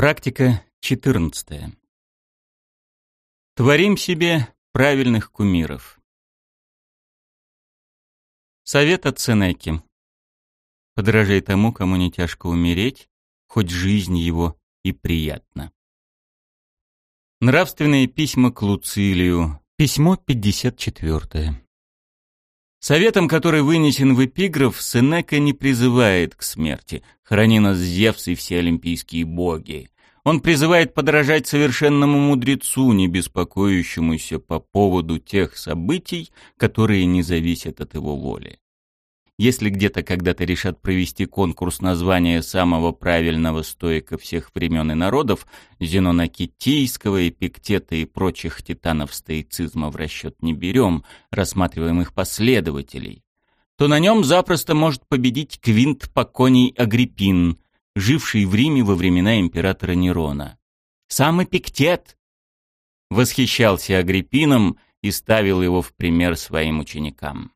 Практика 14. Творим себе правильных кумиров. Совет от Сенеки. Подражай тому, кому не тяжко умереть, хоть жизнь его и приятна. Нравственные письма к Луцилию. Письмо 54. Советом, который вынесен в эпиграф, Сенека не призывает к смерти. Храни нас Зевс и все олимпийские боги. Он призывает подражать совершенному мудрецу, не беспокоящемуся по поводу тех событий, которые не зависят от его воли. Если где-то когда-то решат провести конкурс названия самого правильного стоика всех времен и народов, Зенона Китийского, Эпиктета и прочих титанов стоицизма в расчет не берем, рассматриваем их последователей, то на нем запросто может победить Квинт Поконий Агриппин, живший в Риме во времена императора Нерона. Сам Эпиктет восхищался Агриппином и ставил его в пример своим ученикам.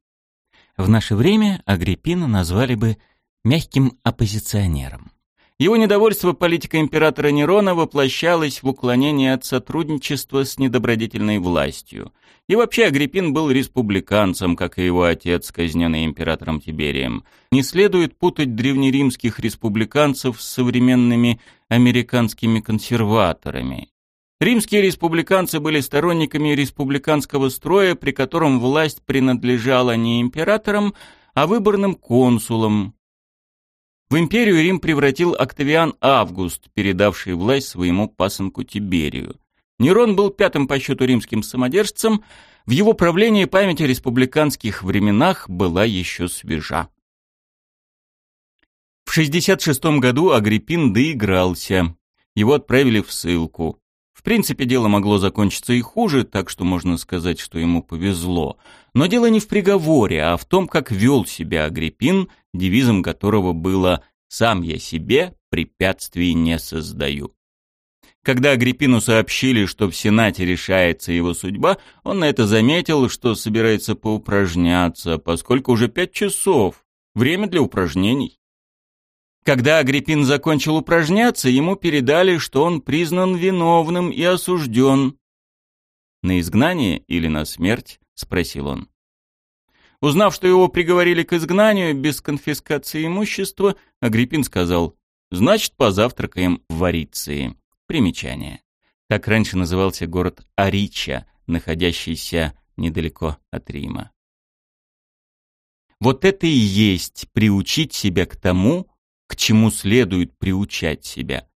В наше время Агриппина назвали бы мягким оппозиционером. Его недовольство политикой императора Нерона воплощалось в уклонении от сотрудничества с недобродетельной властью. И вообще Агриппин был республиканцем, как и его отец, казненный императором Тиберием. Не следует путать древнеримских республиканцев с современными американскими консерваторами. Римские республиканцы были сторонниками республиканского строя, при котором власть принадлежала не императорам, а выборным консулам. В империю Рим превратил Октавиан Август, передавший власть своему пасынку Тиберию. Нерон был пятым по счету римским самодержцем, в его правлении память о республиканских временах была еще свежа. В 66 году Агриппин доигрался. Его отправили в ссылку. В принципе, дело могло закончиться и хуже, так что можно сказать, что ему повезло. Но дело не в приговоре, а в том, как вел себя Агриппин, девизом которого было «сам я себе препятствий не создаю». Когда Агриппину сообщили, что в Сенате решается его судьба, он на это заметил, что собирается поупражняться, поскольку уже пять часов. Время для упражнений. Когда Агриппин закончил упражняться, ему передали, что он признан виновным и осужден. «На изгнание или на смерть?» — спросил он. Узнав, что его приговорили к изгнанию без конфискации имущества, Агриппин сказал, «Значит, позавтракаем в Ариции». Примечание. Так раньше назывался город Арича, находящийся недалеко от Рима. Вот это и есть приучить себя к тому, к чему следует приучать себя.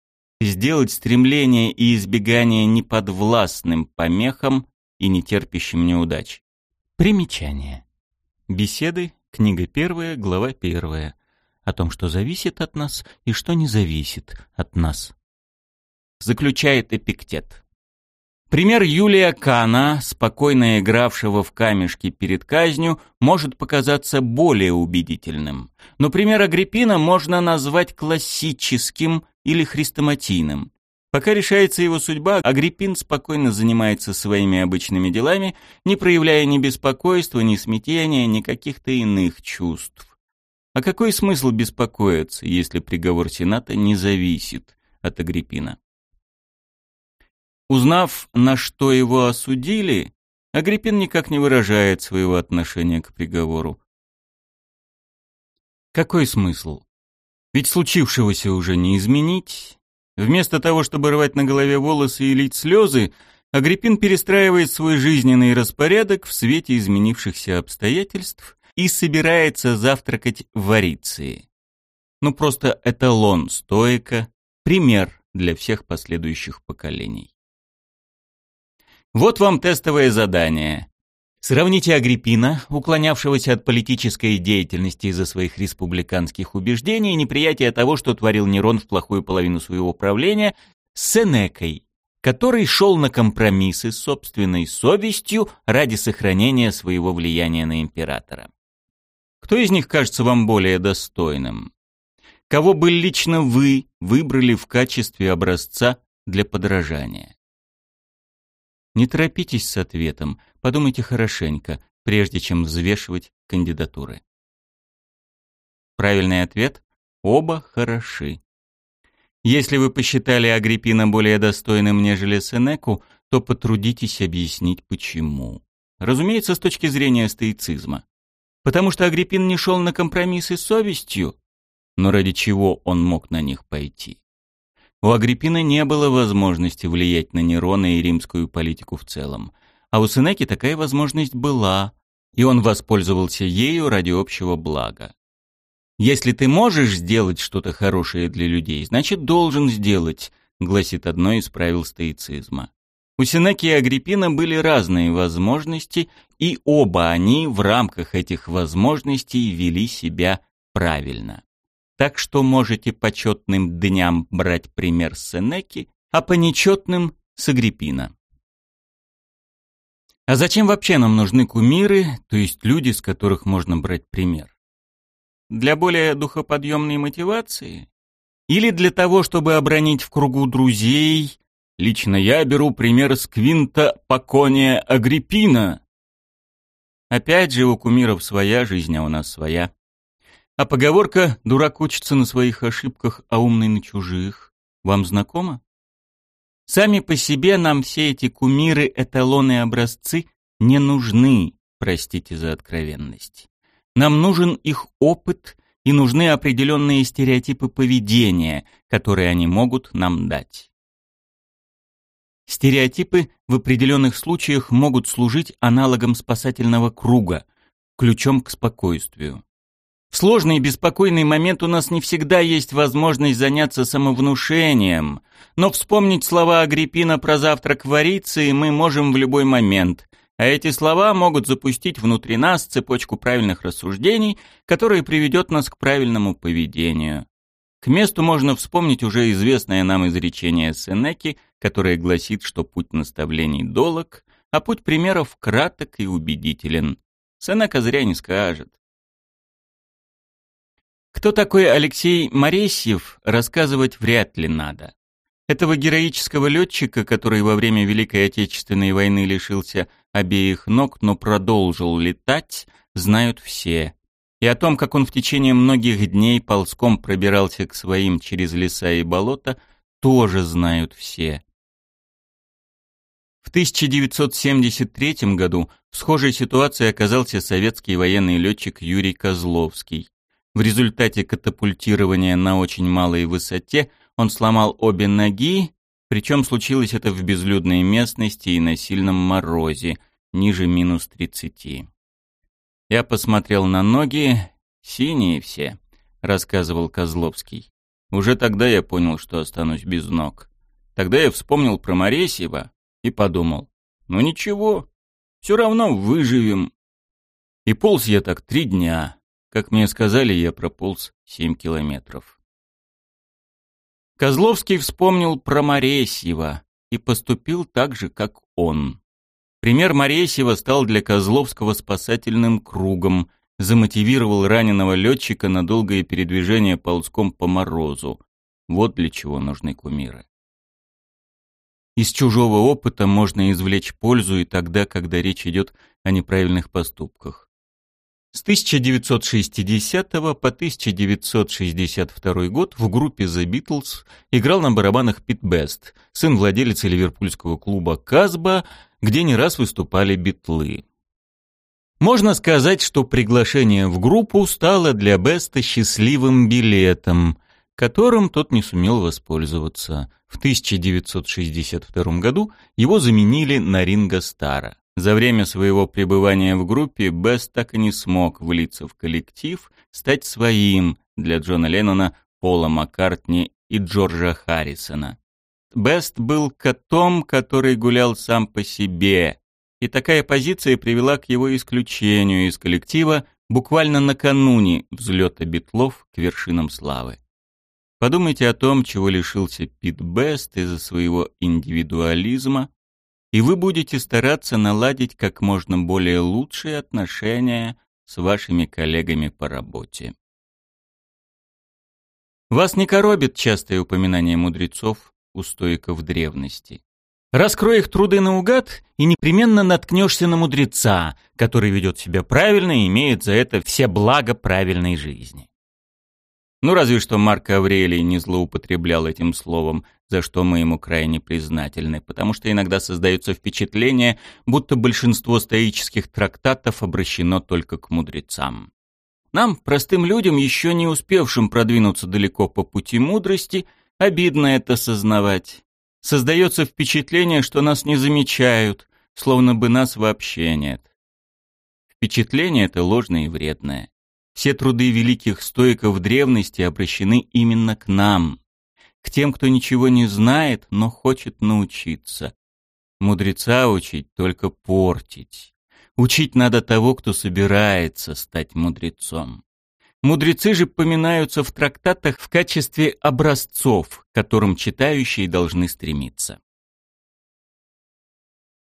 Сделать стремление и избегание неподвластным помехам и нетерпящим неудач. Примечание. Беседы, книга первая, глава первая. О том, что зависит от нас и что не зависит от нас. Заключает Эпиктет. Пример Юлия Кана, спокойно игравшего в камешки перед казнью, может показаться более убедительным. Но пример Агриппина можно назвать классическим или хрестоматийным. Пока решается его судьба, Агриппин спокойно занимается своими обычными делами, не проявляя ни беспокойства, ни смятения, ни каких-то иных чувств. А какой смысл беспокоиться, если приговор Сената не зависит от Агриппина? Узнав, на что его осудили, Агриппин никак не выражает своего отношения к приговору. Какой смысл? Ведь случившегося уже не изменить. Вместо того, чтобы рвать на голове волосы и лить слезы, Агриппин перестраивает свой жизненный распорядок в свете изменившихся обстоятельств и собирается завтракать в Ариции. Ну просто эталон стоика, пример для всех последующих поколений. Вот вам тестовое задание. Сравните Агриппина, уклонявшегося от политической деятельности из-за своих республиканских убеждений и неприятия того, что творил Нерон в плохую половину своего правления, с Сенекой, который шел на компромиссы с собственной совестью ради сохранения своего влияния на императора. Кто из них кажется вам более достойным? Кого бы лично вы выбрали в качестве образца для подражания? Не торопитесь с ответом, подумайте хорошенько, прежде чем взвешивать кандидатуры. Правильный ответ – оба хороши. Если вы посчитали Агриппина более достойным, нежели Сенеку, то потрудитесь объяснить, почему. Разумеется, с точки зрения стоицизма. Потому что Агриппин не шел на компромиссы с совестью, но ради чего он мог на них пойти? У Агриппина не было возможности влиять на Нерона и римскую политику в целом, а у Сенеки такая возможность была, и он воспользовался ею ради общего блага. «Если ты можешь сделать что-то хорошее для людей, значит, должен сделать», гласит одно из правил стоицизма. У Сенеки и Агриппина были разные возможности, и оба они в рамках этих возможностей вели себя правильно. Так что можете по четным дням брать пример Сенеки, а по нечетным — с. А зачем вообще нам нужны кумиры, то есть люди, с которых можно брать пример? Для более духоподъемной мотивации? Или для того, чтобы обронить в кругу друзей Лично я беру пример с Квинта Пакония Агриппина. Опять же, у кумиров своя жизнь, а у нас своя. А поговорка «дурак учится на своих ошибках, а умный на чужих» вам знакома? Сами по себе нам все эти кумиры, эталоны, образцы не нужны, простите за откровенность. Нам нужен их опыт и нужны определенные стереотипы поведения, которые они могут нам дать. Стереотипы в определенных случаях могут служить аналогом спасательного круга, ключом к спокойствию. В сложный и беспокойный момент у нас не всегда есть возможность заняться самовнушением, но вспомнить слова Агриппина про завтрак в Ариции мы можем в любой момент, а эти слова могут запустить внутри нас цепочку правильных рассуждений, которая приведет нас к правильному поведению. К месту можно вспомнить уже известное нам изречение Сенеки, которое гласит, что путь наставлений долог, а путь примеров краток и убедителен. Сенека зря не скажет. Кто такой Алексей Моресьев, рассказывать вряд ли надо. Этого героического летчика, который во время Великой Отечественной войны лишился обеих ног, но продолжил летать, знают все и о том, как он в течение многих дней ползком пробирался к своим через леса и болота, тоже знают все. В 1973 году в схожей ситуации оказался советский военный летчик Юрий Козловский. В результате катапультирования на очень малой высоте он сломал обе ноги, причем случилось это в безлюдной местности и на сильном морозе, ниже минус 30. Я посмотрел на ноги, синие все, рассказывал Козловский. Уже тогда я понял, что останусь без ног. Тогда я вспомнил про Моресьева и подумал, ну ничего, все равно выживем. И полз я так три дня. Как мне сказали, я прополз семь километров. Козловский вспомнил про Моресьева и поступил так же, как он. Пример Моресьева стал для Козловского спасательным кругом, замотивировал раненого летчика на долгое передвижение ползком по морозу. Вот для чего нужны кумиры. Из чужого опыта можно извлечь пользу и тогда, когда речь идет о неправильных поступках. С 1960 по 1962 год в группе The Beatles играл на барабанах Пит Бест, сын владелицы ливерпульского клуба «Казба», где не раз выступали битлы. Можно сказать, что приглашение в группу стало для Беста счастливым билетом, которым тот не сумел воспользоваться. В 1962 году его заменили на Ринго Стара. За время своего пребывания в группе Бест так и не смог влиться в коллектив, стать своим для Джона Леннона, Пола Маккартни и Джорджа Харрисона. Бест был котом, который гулял сам по себе, и такая позиция привела к его исключению из коллектива буквально накануне взлета битлов к вершинам славы. Подумайте о том, чего лишился Пит Бест из-за своего индивидуализма, и вы будете стараться наладить как можно более лучшие отношения с вашими коллегами по работе. Вас не коробит частое упоминание мудрецов, у стоиков древности. Раскрой их труды наугад, и непременно наткнешься на мудреца, который ведет себя правильно и имеет за это все блага правильной жизни. Ну, разве что Марк Аврелий не злоупотреблял этим словом, за что мы ему крайне признательны, потому что иногда создается впечатление, будто большинство стоических трактатов обращено только к мудрецам. Нам, простым людям, еще не успевшим продвинуться далеко по пути мудрости, обидно это сознавать. Создается впечатление, что нас не замечают, словно бы нас вообще нет. Впечатление это ложное и вредное. Все труды великих стоиков древности обращены именно к нам, к тем, кто ничего не знает, но хочет научиться. Мудреца учить только портить. Учить надо того, кто собирается стать мудрецом. Мудрецы же поминаются в трактатах в качестве образцов, к которым читающие должны стремиться.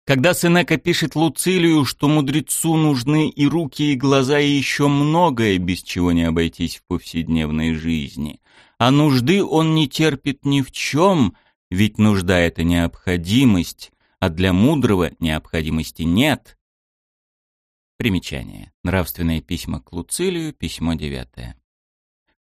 Когда Сенека пишет Луцилию, что мудрецу нужны и руки, и глаза, и еще многое, без чего не обойтись в повседневной жизни, а нужды он не терпит ни в чем, ведь нужда — это необходимость, а для мудрого необходимости нет. Примечание. Нравственные письма к Луцилию, письмо девятое.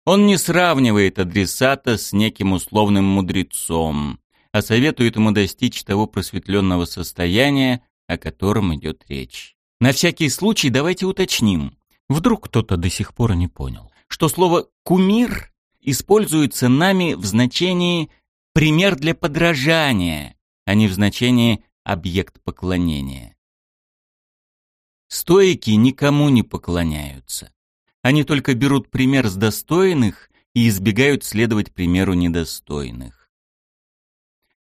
Он не сравнивает адресата с неким условным мудрецом, а советует ему достичь того просветленного состояния, о котором идет речь. На всякий случай давайте уточним. Вдруг кто-то до сих пор не понял, что слово «кумир» используется нами в значении «пример для подражания», а не в значении «объект поклонения». Стоики никому не поклоняются. Они только берут пример с достойных и избегают следовать примеру недостойных.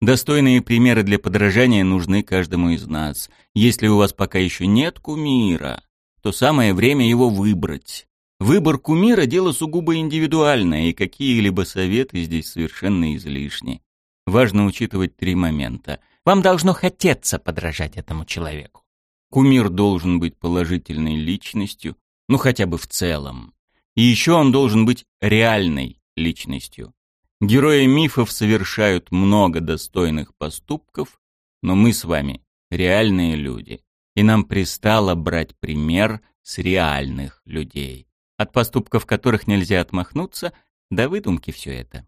Достойные примеры для подражания нужны каждому из нас. Если у вас пока еще нет кумира, то самое время его выбрать. Выбор кумира – дело сугубо индивидуальное, и какие-либо советы здесь совершенно излишни. Важно учитывать три момента. Вам должно хотеться подражать этому человеку. Кумир должен быть положительной личностью, ну хотя бы в целом. И еще он должен быть реальной личностью. Герои мифов совершают много достойных поступков, но мы с вами реальные люди, и нам пристало брать пример с реальных людей, от поступков которых нельзя отмахнуться, до выдумки все это.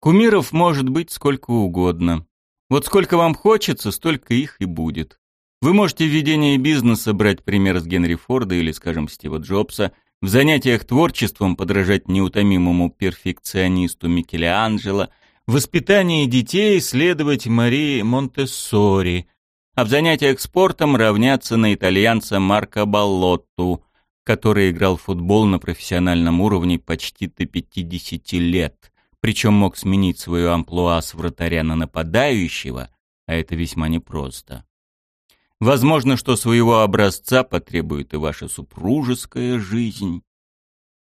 Кумиров может быть сколько угодно. Вот сколько вам хочется, столько их и будет. Вы можете в ведении бизнеса брать пример с Генри Форда или, скажем, Стива Джобса – в занятиях творчеством подражать неутомимому перфекционисту Микеланджело, в воспитании детей следовать Марии Монтессори, а в занятиях спортом равняться на итальянца Марко Баллотту, который играл в футбол на профессиональном уровне почти до 50 лет, причем мог сменить свою амплуа с вратаря на нападающего, а это весьма непросто. Возможно, что своего образца потребует и ваша супружеская жизнь.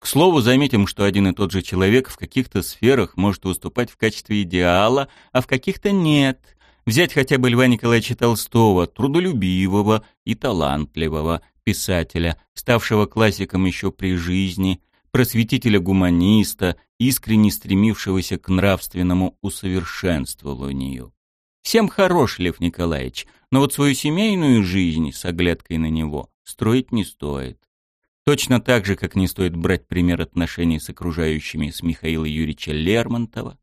К слову, заметим, что один и тот же человек в каких-то сферах может выступать в качестве идеала, а в каких-то нет. Взять хотя бы Льва Николаевича Толстого, трудолюбивого и талантливого писателя, ставшего классиком еще при жизни, просветителя-гуманиста, искренне стремившегося к нравственному усовершенствованию. Всем хорош Лев Николаевич, но вот свою семейную жизнь с оглядкой на него строить не стоит. Точно так же, как не стоит брать пример отношений с окружающими с Михаила Юрьевича Лермонтова.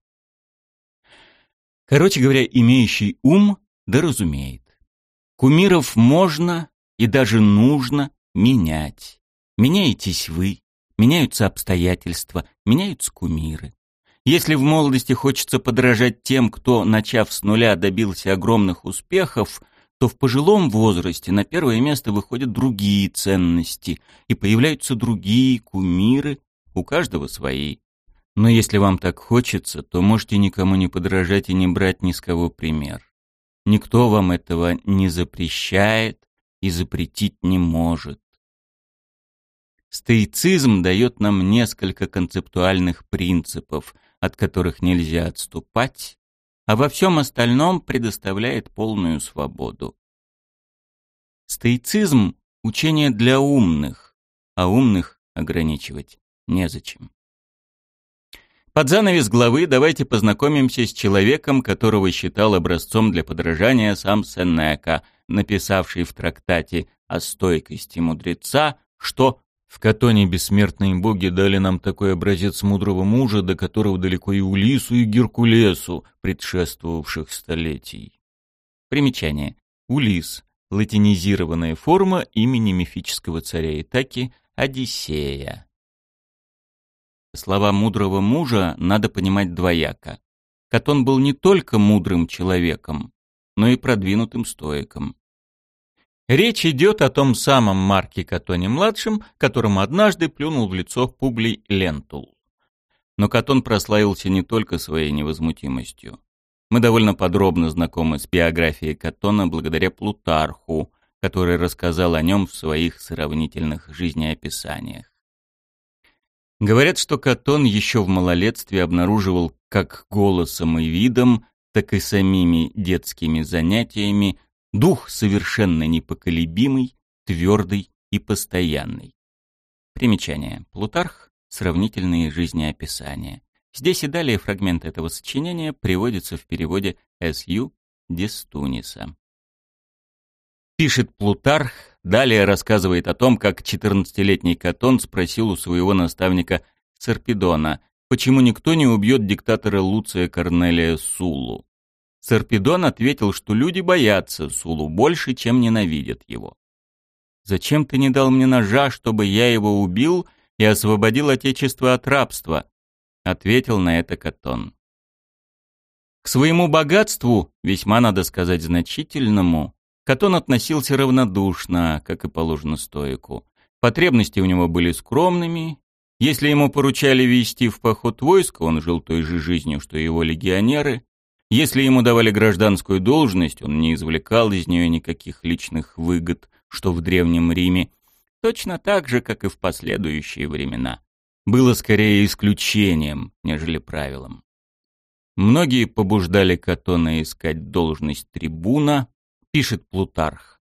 Короче говоря, имеющий ум да разумеет. Кумиров можно и даже нужно менять. Меняетесь вы, меняются обстоятельства, меняются кумиры. Если в молодости хочется подражать тем, кто, начав с нуля, добился огромных успехов, то в пожилом возрасте на первое место выходят другие ценности, и появляются другие кумиры, у каждого свои. Но если вам так хочется, то можете никому не подражать и не брать ни с кого пример. Никто вам этого не запрещает и запретить не может. Стоицизм дает нам несколько концептуальных принципов – от которых нельзя отступать, а во всем остальном предоставляет полную свободу. Стоицизм – учение для умных, а умных ограничивать незачем. Под занавес главы давайте познакомимся с человеком, которого считал образцом для подражания сам Сенека, написавший в трактате о стойкости мудреца, что В Катоне бессмертные боги дали нам такой образец мудрого мужа, до которого далеко и Улису, и Геркулесу, предшествовавших столетий. Примечание. Улис — латинизированная форма имени мифического царя Итаки Одиссея. Слова мудрого мужа надо понимать двояко. Катон был не только мудрым человеком, но и продвинутым стоиком. Речь идет о том самом Марке Катоне-младшем, которому однажды плюнул в лицо Публий Лентул. Но Катон прославился не только своей невозмутимостью. Мы довольно подробно знакомы с биографией Катона благодаря Плутарху, который рассказал о нем в своих сравнительных жизнеописаниях. Говорят, что Катон еще в малолетстве обнаруживал как голосом и видом, так и самими детскими занятиями дух совершенно непоколебимый, твердый и постоянный. Примечание. Плутарх. Сравнительные жизнеописания. Здесь и далее фрагменты этого сочинения приводятся в переводе С.Ю. Дестуниса. Пишет Плутарх, далее рассказывает о том, как 14-летний Катон спросил у своего наставника Сарпедона, почему никто не убьет диктатора Луция Корнелия Сулу. Сарпедон ответил, что люди боятся Сулу больше, чем ненавидят его. «Зачем ты не дал мне ножа, чтобы я его убил и освободил Отечество от рабства?» — ответил на это Катон. К своему богатству, весьма, надо сказать, значительному, Катон относился равнодушно, как и положено стоику. Потребности у него были скромными. Если ему поручали вести в поход войско, он жил той же жизнью, что и его легионеры. Если ему давали гражданскую должность, он не извлекал из нее никаких личных выгод, что в Древнем Риме, точно так же, как и в последующие времена. Было скорее исключением, нежели правилом. Многие побуждали Катона искать должность трибуна, пишет Плутарх.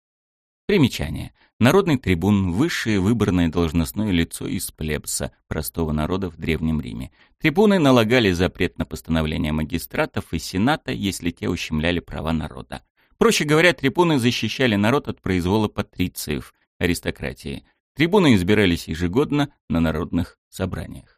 Примечание. Народный трибун – высшее выборное должностное лицо из плебса, простого народа в Древнем Риме. Трибуны налагали запрет на постановление магистратов и сената, если те ущемляли права народа. Проще говоря, трибуны защищали народ от произвола патрициев, аристократии. Трибуны избирались ежегодно на народных собраниях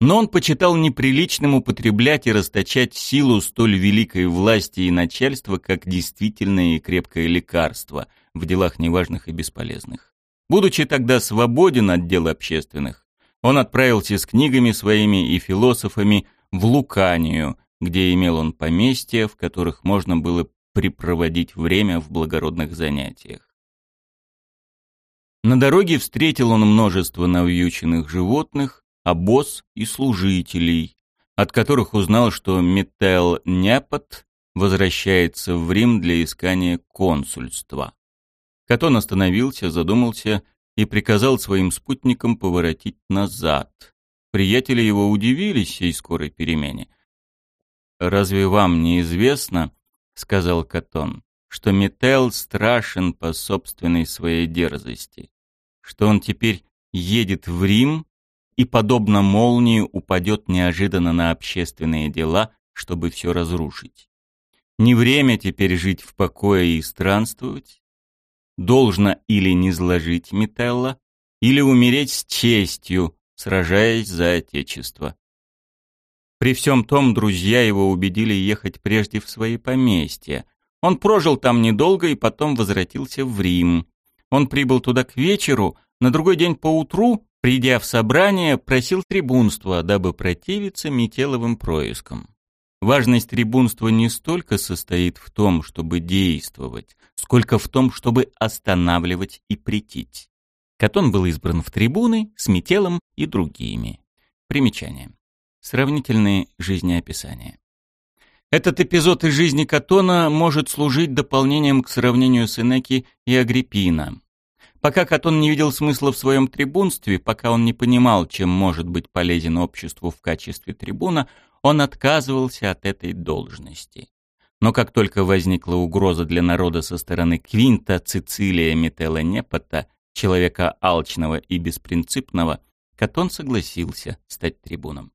но он почитал неприличным употреблять и расточать силу столь великой власти и начальства, как действительное и крепкое лекарство в делах неважных и бесполезных. Будучи тогда свободен от дел общественных, он отправился с книгами своими и философами в Луканию, где имел он поместья, в которых можно было припроводить время в благородных занятиях. На дороге встретил он множество навьюченных животных, обоз и служителей, от которых узнал, что Метел Непот возвращается в Рим для искания консульства. Катон остановился, задумался и приказал своим спутникам поворотить назад. Приятели его удивились сей скорой перемене. «Разве вам не известно, — сказал Катон, — что Метел страшен по собственной своей дерзости, что он теперь едет в Рим и, подобно молнии, упадет неожиданно на общественные дела, чтобы все разрушить. Не время теперь жить в покое и странствовать. Должно или не сложить Метелла, или умереть с честью, сражаясь за Отечество. При всем том друзья его убедили ехать прежде в свои поместья. Он прожил там недолго и потом возвратился в Рим. Он прибыл туда к вечеру, на другой день поутру придя в собрание, просил трибунства, дабы противиться Метеловым проискам. Важность трибунства не столько состоит в том, чтобы действовать, сколько в том, чтобы останавливать и претить. Катон был избран в трибуны с Метелом и другими. Примечание. Сравнительные жизнеописания. Этот эпизод из жизни Катона может служить дополнением к сравнению с Энеки и Агриппина. Пока Катон не видел смысла в своем трибунстве, пока он не понимал, чем может быть полезен обществу в качестве трибуна, он отказывался от этой должности. Но как только возникла угроза для народа со стороны Квинта Цицилия Метелла Непота, человека алчного и беспринципного, Катон согласился стать трибуном.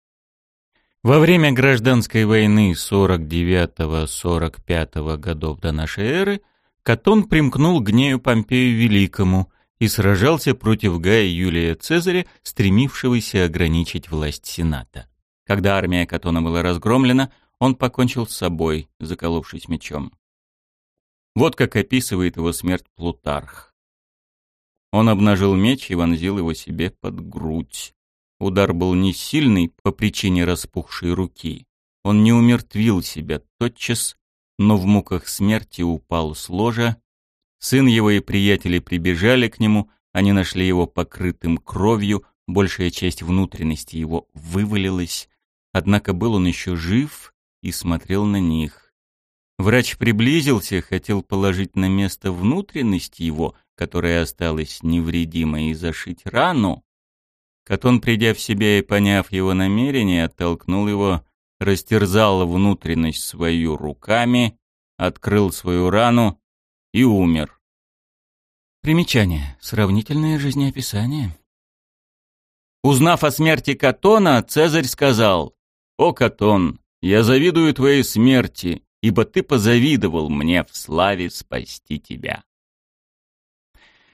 Во время гражданской войны 49-45 годов до нашей эры Катон примкнул к Гнею Помпею Великому и сражался против Гая Юлия Цезаря, стремившегося ограничить власть Сената. Когда армия Катона была разгромлена, он покончил с собой, заколовшись мечом. Вот как описывает его смерть Плутарх. Он обнажил меч и вонзил его себе под грудь. Удар был не сильный по причине распухшей руки. Он не умертвил себя тотчас, но в муках смерти упал с ложа. Сын его и приятели прибежали к нему, они нашли его покрытым кровью, большая часть внутренности его вывалилась, однако был он еще жив и смотрел на них. Врач приблизился, хотел положить на место внутренность его, которая осталась невредимой, и зашить рану. Катон, придя в себя и поняв его намерение, оттолкнул его, растерзал внутренность свою руками, открыл свою рану и умер. Примечание. Сравнительное жизнеописание. Узнав о смерти Катона, Цезарь сказал, «О, Катон, я завидую твоей смерти, ибо ты позавидовал мне в славе спасти тебя».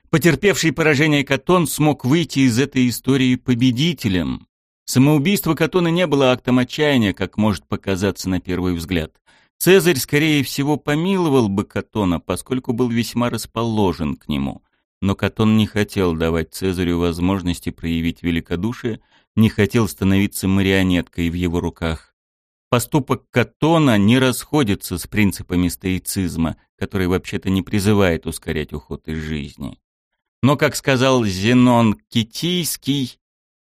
Потерпевший поражение Катон смог выйти из этой истории победителем. Самоубийство Катона не было актом отчаяния, как может показаться на первый взгляд. Цезарь, скорее всего, помиловал бы Катона, поскольку был весьма расположен к нему. Но Катон не хотел давать Цезарю возможности проявить великодушие, не хотел становиться марионеткой в его руках. Поступок Катона не расходится с принципами стоицизма, который вообще-то не призывает ускорять уход из жизни. Но, как сказал Зенон Китийский,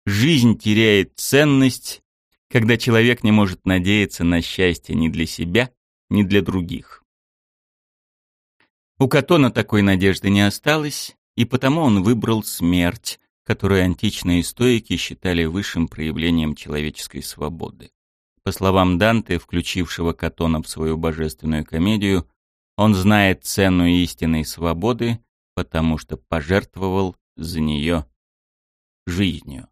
жизнь теряет ценность, когда человек не может надеяться на счастье ни для себя, ни для других. У Катона такой надежды не осталось, и потому он выбрал смерть, которую античные стоики считали высшим проявлением человеческой свободы. По словам Данте, включившего Катона в свою божественную комедию, он знает цену истинной свободы, потому что пожертвовал за нее жизнью.